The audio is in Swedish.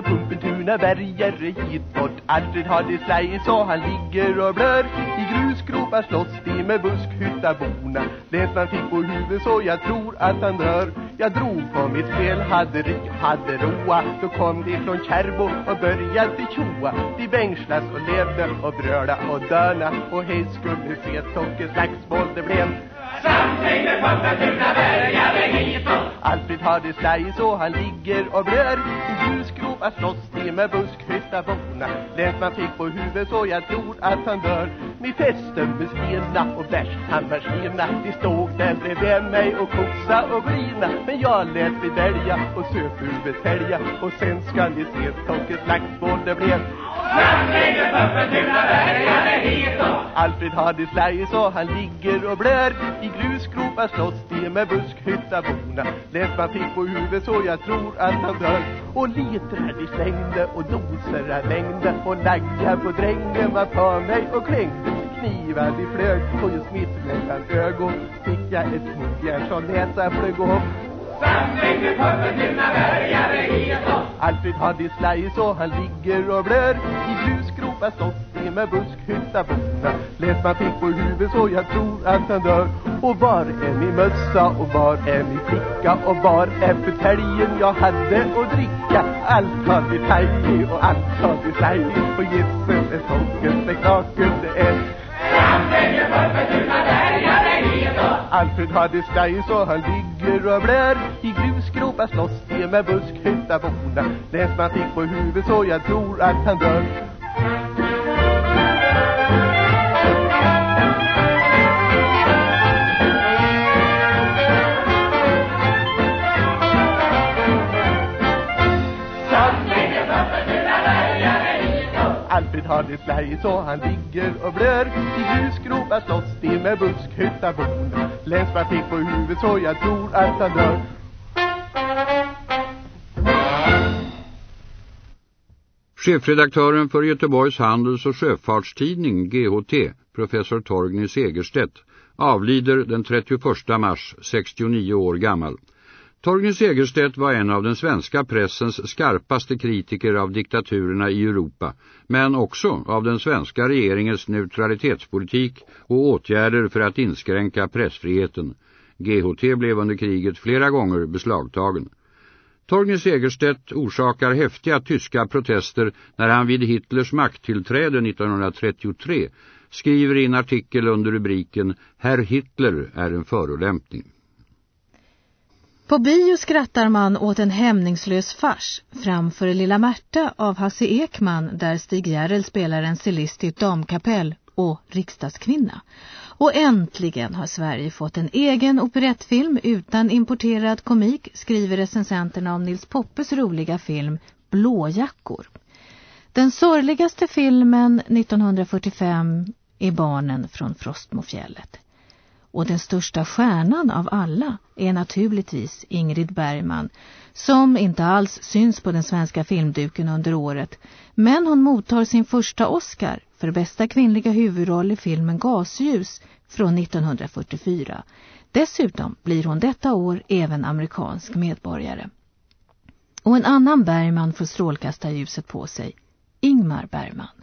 dina berger hit bort Alfred har det slaj så han ligger och blör. I grusgropar slåss de med buskhyttaborna Länsman fick på huvudet så jag tror att han dör. Jag drog på mitt spel, hade ri, hade roa. Då kom de från Kärbo och började tjoa. De bängslas och levde och bröla och döna. Och hej skulle se Tocke slagsmål det blev Samtidigt pumpar tuna hit hitåt Alfred har det slaj så han ligger och blör I grusgropar slåss det med buskhyttaborna Länsman fick på huvudet så jag tror att han dör. Min fäste med stena och värst han var skena De stod där bredvid mig och kosa och grina. Men jag lät mig välja och söp huvudet tälja Och sen ska ni se Tocke slagsmål det blev. Samtidigt pumpar tuna bärgare hitåt Alfred har det slaj så han ligger och blör I grusgropar slåss de med buskhyttaborna Länsman fick på huvudet så jag tror att han dör. Och litrar de slängde och doser han längde. Och lagga på drängen var för mig och klängde Knivar de flög. Och just mitt mellan ögon Fick jag ett knogjärn så näsa flög upp Samtidigt pumpar tuna bärgare hitåt Alfred har det slaj så han ligger och blör I grusgropa slåss i med buskhyttaborna Länsman fick på huvudet så jag tror att han dör. Och var är min mössa och var är min flicka? Och var är buteljen jag hade att dricka? Allt har vi tajt och allt har vi slajt Och gissel är folkets spektakel Alfred har det slaj så han ligger och blör I grusgropar slåss det med buskhyttaborna Länsman fick på huvudet så jag tror att han dör. Bärgare Alfred har det slaj så han ligger och blör I grusgropar slåss det med buskhyttaborna Länsman fick på huvudet så jag tror att han dör Chefredaktören för Göteborgs Handels- och Sjöfartstidning, GHT, professor Torgny Segerstedt, avlider den 31 mars, 69 år gammal. Torgny Segerstedt var en av den svenska pressens skarpaste kritiker av diktaturerna i Europa, men också av den svenska regeringens neutralitetspolitik och åtgärder för att inskränka pressfriheten. GHT blev under kriget flera gånger beslagtagen. Torgny Segerstedt orsakar häftiga tyska protester när han vid Hitlers makttillträde 1933 skriver i en artikel under rubriken Herr Hitler är en förolämpning. På bio skrattar man åt en hämningslös fars framför Lilla Märta av Hasse Ekman där Stig Järrel spelar en cellist i ett damkapell och riksdagskvinna. Och äntligen har Sverige fått en egen operettfilm utan importerad komik skriver recensenterna om Nils Poppes roliga film Blåjackor. Den sorgligaste filmen 1945 är Barnen från Frostmofjället. Och den största stjärnan av alla är naturligtvis Ingrid Bergman som inte alls syns på den svenska filmduken under året. Men hon mottar sin första Oscar för bästa kvinnliga huvudroll i filmen Gasljus från 1944. Dessutom blir hon detta år även amerikansk medborgare. Och en annan Bergman får strålkastarljuset på sig, Ingmar Bergman.